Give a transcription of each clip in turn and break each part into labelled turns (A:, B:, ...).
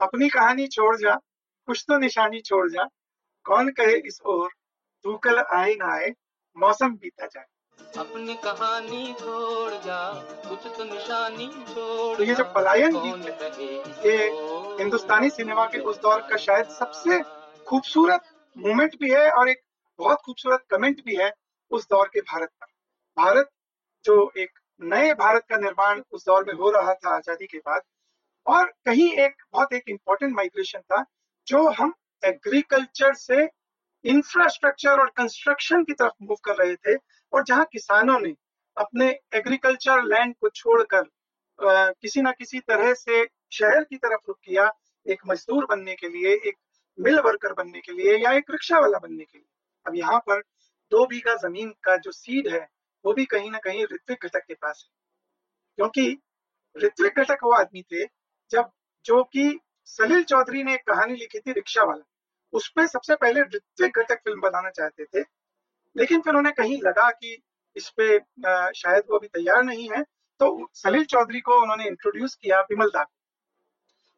A: अपनी कहानी छोड़ जा कुछ तो निशानी छोड़ जा। कौन कहे इस ओर तू कल आए ना आए मौसम बीता जाए।
B: अपनी कहानी छोड़ जा कुछ तो निशानी छोड़
A: तो ये जो पलायन गीत है, ये हिंदुस्तानी सिनेमा के उस दौर का शायद सबसे खूबसूरत मोमेंट भी है और एक बहुत खूबसूरत कमेंट भी है उस दौर के भारत पर भारत जो एक नए भारत का निर्माण उस दौर में हो रहा था आज़ादी के बाद और कहीं एक बहुत एक इम्पोर्टेंट माइग्रेशन था, जो हम एग्रीकल्चर से इंफ्रास्ट्रक्चर और कंस्ट्रक्शन की तरफ़ मूव कर रहे थे और जहाँ किसानों ने अपने एग्रीकल्चर लैंड को छोड़कर किसी ना किसी तरह से शहर की तरफ़ रुख किया एक मजदूर बनने के लिए, एक मिल वर्कर बनने के लिए या एक रिक्शा वाला बनने के लिए। अब यहाँ पर दो बीघा ज़मीन का जो सीड है, वो भी कहीं ना कहीं ऋत्विक घटक के पास है। क्योंकि ऋत्विक घटक वो आदमी थे जब जो कि सलील चौधरी ने एक कहानी लिखी थी रिक्शा वाला उसमें सबसे पहले ऋत्विक घटक फ़िल्म बनाना चाहते थे, लेकिन फिर उन्हें कहीं लगा कि इस पे शायद वो अभी तैयार नहीं है तो सलील चौधरी को उन्होंने इंट्रोड्यूस किया विमल दा को।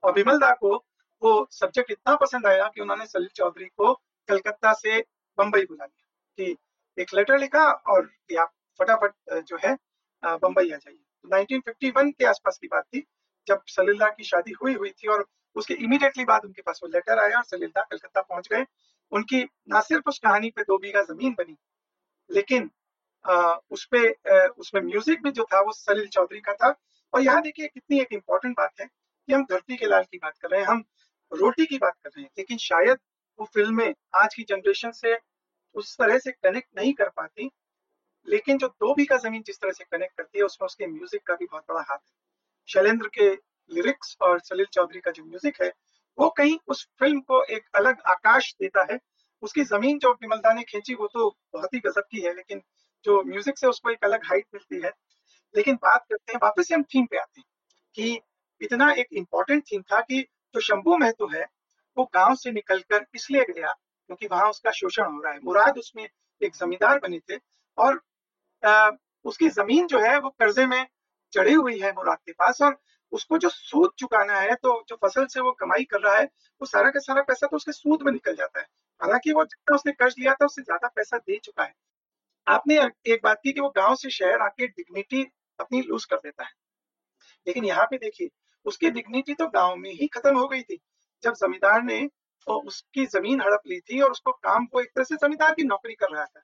A: और विमल दा को वो सब्जेक्ट इतना पसंद आया कि उन्होंने सलील चौधरी को कलकत्ता से बम्बई बुला लिया कि एक लेटर लिखा और आप फटाफट जो है बम्बई आ जाइए। तो 1951 के आसपास की बात थी। जब सलीला की शादी हुई हुई थी और उसके इमीडिएटली बाद उनके पास वो लेटर आया और सलीला कलकत्ता पहुँच गए। उनकी ना सिर्फ़ उस कहानी पे दो बीघा ज़मीन बनी लेकिन आ, उस पे उसमें म्यूज़िक भी जो था वो सलील चौधरी का था। और यहाँ देखिए कितनी एक इम्पोर्टेंट बात है कि हम धरती के लाल की बात कर रहे हैं हम रोटी की बात कर रहे हैं लेकिन शायद वो फ़िल्में आज की जनरेशन से उस तरह से कनेक्ट नहीं कर पाती लेकिन जो दो बीघा ज़मीन जिस तरह से कनेक्ट करती है उसमें उसके म्यूज़िक का भी बहुत बड़ा हाथ है। शैलेंद्र के लिरिक्स और सलील चौधरी का जो म्यूज़िक है वो कहीं उस फ़िल्म को एक अलग आकाश देता है। उसकी ज़मीन जो विमलदा ने खींची वो तो बहुत ही गजब की है लेकिन जो म्यूज़िक से उसको एक अलग हाइट मिलती है। लेकिन बात करते हैं वापस से हम थीम पे आते हैं कि इतना एक इम्पोर्टेंट थीम था कि जो शंभू महतो है वो गाँव से निकलकर इसलिए गया क्योंकि वहाँ उसका शोषण हो रहा है। मुराद उसमें एक जमींदार बने थे और अ, उसकी ज़मीन जो है वो कर्जे में चढ़ी हुई है मुराद के पास और उसको जो सूद चुकाना है तो जो फ़सल से वो कमाई कर रहा है, वो सारा का सारा पैसा तो उसके सूद में निकल जाता है। हालाँकि वो जितना उसने कर्ज लिया था, उससे ज़्यादा पैसा दे चुका है। आपने एक बात की कि वो गाँव से शहर आके डिग्निटी अपनी लूज कर देता है। लेकिन यहाँ पे देखिए, उसकी डिग्निटी तो गाँव में ही खत्म हो गई थी। जब जमींदार ने तो उसकी ज़मीन हड़प ली थी और उसको काम को एक तरह से जमींदार की नौकरी कर रहा था।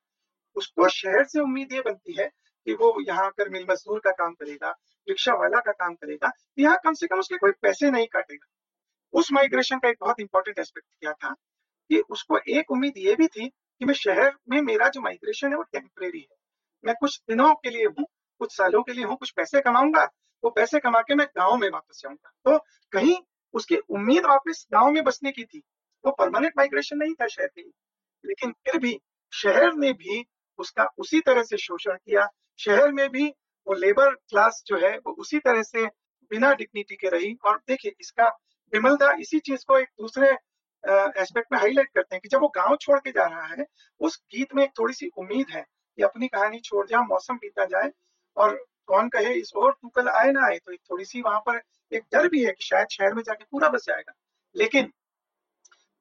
A: उसको शहर से उम्मीद ये बनती है कि वो यहाँ आकर मिल, मजदूर का काम करेगा रिक्शा वाला का काम करेगा यहाँ कम से कम उसके कोई पैसे नहीं काटेगा। उस माइग्रेशन का एक बहुत इंपॉर्टेंट एस्पेक्ट क्या था कि उसको एक उम्मीद ये भी थी कि मैं शहर में मेरा जो माइग्रेशन है वो टेम्परेरी है। मैं कुछ दिनों के लिए हूँ, कुछ सालों के लिए हूँ, कुछ पैसे कमाऊँगा, वो पैसे कमा के मैं गाँव में वापस जाऊँगा। तो कहीं उसकी उम्मीद वापस गाँव में बसने की थी, वो परमानेंट माइग्रेशन नहीं था शहर के लिए। लेकिन फिर भी शहर ने भी उसका उसी तरह से शोषण किया शहर में भी वो लेबर क्लास जो है, वो उसी तरह से बिना डिग्निटी के रही। और देखिए, इसका विमलदा इसी चीज़ को एक दूसरे एस्पेक्ट में हाईलाइट करते हैं कि जब वो गाँव छोड़ के जा रहा है, उस गीत में एक थोड़ी सी उम्मीद है कि अपनी कहानी छोड़ जा मौसम बीता जाए। और कौन कहे, इस और तू कल आए ना आए। तो एक थोड़ी सी वहाँ पर एक डर भी है कि शायद शहर में जाके पूरा बस जाएगा। लेकिन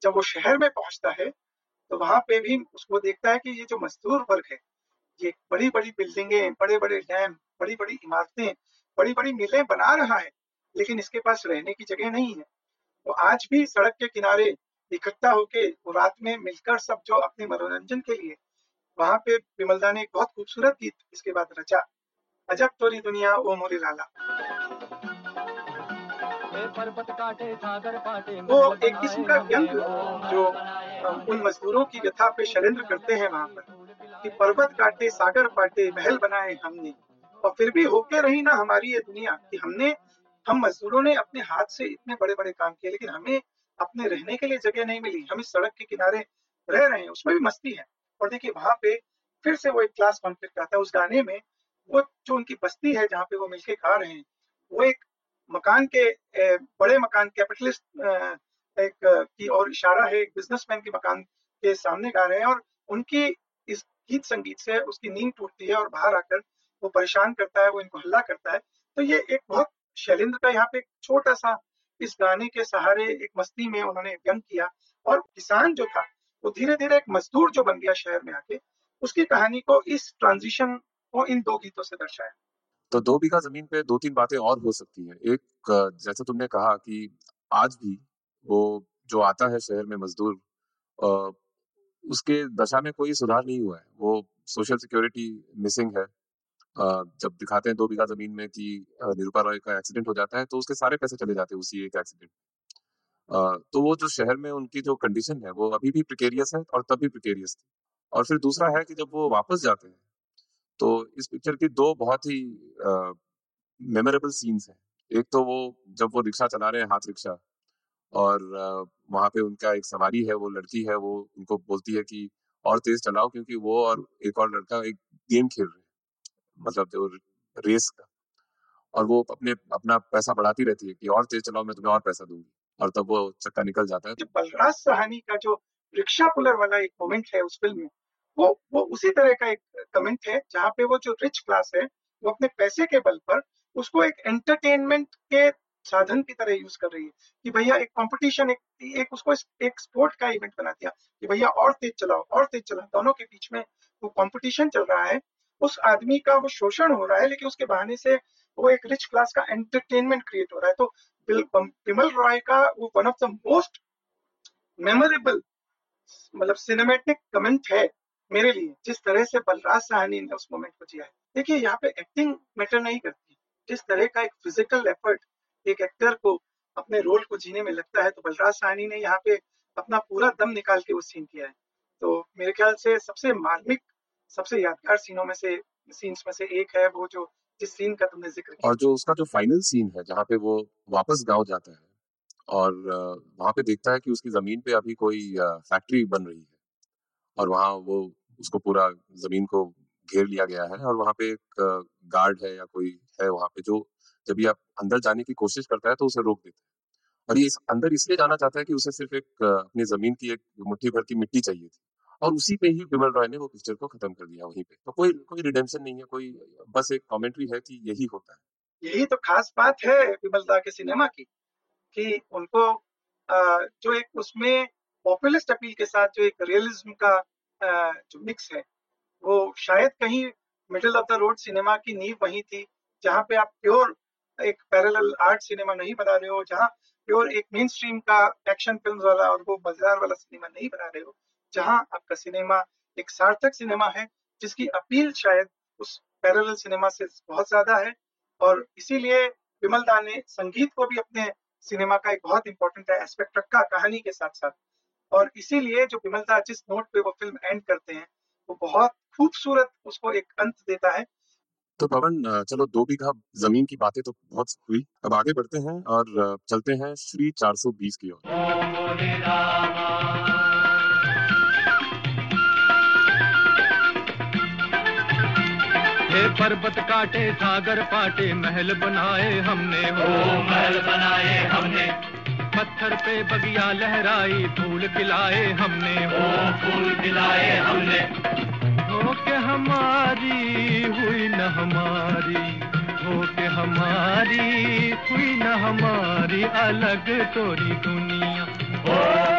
A: जब वो शहर में पहुँचता है तो वहाँ पे भी उसको देखता है कि ये जो मजदूर वर्ग है ये बड़ी बड़ी बिल्डिंगे बड़े बड़े डैम बड़ी बड़ी इमारतें बड़ी बड़ी मिलें बना रहा है लेकिन इसके पास रहने की जगह नहीं है। वो आज भी सड़क के किनारे इकट्ठा होके रात में मिलकर सब जो अपने मनोरंजन के लिए वहाँ पे विमलदा ने एक बहुत खूबसूरत गीत इसके बाद रचा अजब तोरी दुनिया ओ मोरी लाला। वो एक किस्म का व्यंग जो उन मजदूरों की व्यथा पे शैलेंद्र करते हैं वहाँ पर। कि पर्वत काटे, सागर पाटे, महल बनाए हमने। और फिर भी होके रही ना हमारी ये दुनिया कि हमने, हम मजदूरों ने अपने हाथ से इतने बड़े बड़े काम किए, लेकिन हमें अपने रहने के लिए जगह नहीं मिली। हम इस सड़क के किनारे रह रहे हैं, उसमें भी मस्ती है। और देखिए, वहाँ पे फिर से वो एक क्लास कॉन्फ्लिक्ट आता है। उस गाने में वो जो उनकी बस्ती है, जहाँ पे वो मिलके खा रहे हैं, वो एक मकान के बड़े मकान कैपिटलिस्ट एक की और इशारा है। एक बिजनेसमैन के मकान के सामने गा रहे हैं और उनकी इस गीत संगीत से उसकी नींद टूटती है और बाहर आकर वो परेशान करता है, वो इनको हल्ला करता है। तो ये एक बहुत शैलेंद्र का यहाँ पे छोटा सा इस गाने के सहारे एक मस्ती में उन्होंने व्यंग किया और किसान जो था, वो धीरे धीरे एक मजदूर जो बन गया शहर में आके, उसकी कहानी को इस ट्रांजिशन को इन दो गीतों से दर्शाया।
C: तो दो बीघा ज़मीन पे दो तीन बातें और हो सकती हैं। एक, जैसे तुमने कहा कि आज भी वो जो आता है शहर में मजदूर उसके दशा में कोई सुधार नहीं हुआ है। वो सोशल सिक्योरिटी मिसिंग है। जब दिखाते हैं दो बीघा ज़मीन में कि निरूपा रॉय का एक्सीडेंट हो जाता है तो उसके सारे पैसे चले जाते हैं उसी एक एक्सीडेंट तो वो जो शहर में उनकी जो कंडीशन है, वो अभी भी प्रिकेरियस है और तब भी प्रिकेरियस थी। और फिर दूसरा है कि जब वो वापस जाते हैं तो इस पिक्चर की दो बहुत ही मेमोरेबल सीन्स हैं। एक तो वो जब वो रिक्शा चला रहे हैं, हाथ रिक्शा और वहाँ पे उनका एक सवारी है, वो लड़की है, वो उनको बोलती है कि और तेज चलाओ क्योंकि वो और एक और लड़का एक गेम खेल रहे हैं मतलब जो रेस का। और वो अपने, अपना पैसा बढ़ाती रहती है कि और तेज चलाओ, मैं तुम्हें और पैसा दूँगी। और तब वो चक्का निकल जाता है।
A: बलराज सहानी का जो रिक्शा पुलर वाला एक मोमेंट है उस फ़िल्म में, वो वो उसी तरह का एक कमेंट है, जहाँ पे वो जो रिच क्लास है, वो अपने पैसे के बल पर उसको एक एंटरटेनमेंट के साधन की तरह यूज़ कर रही है कि भैया एक कंपटीशन एक एक उसको एक स्पोर्ट का इवेंट बना दिया कि भैया और तेज चलाओ, और तेज चलाओ। दोनों के बीच में वो कंपटीशन चल रहा है। उस आदमी का वो शोषण हो रहा है, लेकिन उसके बहाने से वो एक रिच क्लास का एंटरटेनमेंट क्रिएट हो रहा है। तो बिमल रॉय का वो one of the most memorable मतलब सिनेमेटिक कमेंट है मेरे लिए, जिस तरह से बलराज साहनी ने उस मोमेंट को जिया है। देखिए, यहाँ पे एक्टिंग मैटर नहीं करती। जिस तरह का एक फ़िज़िकल एफर्ट एक एक्टर को अपने रोल को जीने में लगता है तो बलराज साहनी ने यहाँ पे अपना पूरा दम निकाल के वो सीन किया है। तो मेरे ख्याल से सबसे मार्मिक, सबसे यादगार सीनों में से सीन्स में से एक है वो जो, जिस सीन का तुमने ज़िक्र किया।
C: और जो उसका जो फाइनल सीन है, जहाँ पे वो वापस गाँव जाता है, और वहाँ पे देखता है कि उसकी ज़मीन पे अभी कोई फैक्ट्री बन रही है, और वहाँ वो, उसको पूरा ज़मीन को घेर लिया गया है, और वहाँ पे एक गार्ड है या कोई है वहाँ पे जो जब ये अंदर जाने की कोशिश करता है तो उसे रोक देता है। और ये इस अंदर इसलिए जाना चाहता है कि उसे सिर्फ़ एक, अपनी ज़मीन की एक मुट्ठी भर की मिट्टी चाहिए थी। और उसी पे ही विमल रॉय ने वो पिक्चर को खत्म कर दिया वहीं पे। तो कोई कोई रिडेम्पशन नहीं है, कोई बस एक कमेंट्री है कि यही होता है।
A: यही तो खास बात है विमल दा के सिनेमा की, कि उनको जो एक उसमें पॉपुलिस्ट अपील के साथ जो एक रियलिज्म का जो मिक्स है, वो शायद कहीं middle of the road cinema की नींव वही थी, जहाँ पे आप प्योर एक पैरेलल आर्ट सिनेमा नहीं बना रहे हो, जहाँ प्योर एक मेन स्ट्रीम का एक्शन फ़िल्म वाला और वो मज़ेदार वाला सिनेमा नहीं बना रहे हो, जहाँ आपका सिनेमा एक सार्थक सिनेमा है, जिसकी अपील शायद उस पैरेलल सिनेमा से बहुत ज़्यादा है। और इसीलिए विमल दा ने संगीत को भी अपने सिनेमा का एक बहुत इंपॉर्टेंट एस्पेक्ट रखा कहानी के साथ साथ। और इसीलिए जो विमल दा जिस नोट पे वो फ़िल्म एंड करते हैं, वो बहुत खूबसूरत उसको एक अंत देता है।
C: तो पवन चलो दो बीघा ज़मीन की बातें तो बहुत हुई। अब आगे बढ़ते हैं और चलते हैं श्री 420 की ओर।
D: हे पर्वत काटे सागर पाटे महल बनाए हमने हो महल बनाए हमने। पत्थर पे बगिया लहराई फूल खिलाए हमने हो फूल खिलाए हमने। के हमारी हुई न हमारी हो के हमारी हुई न हमारी अलग तोरी दुनिया।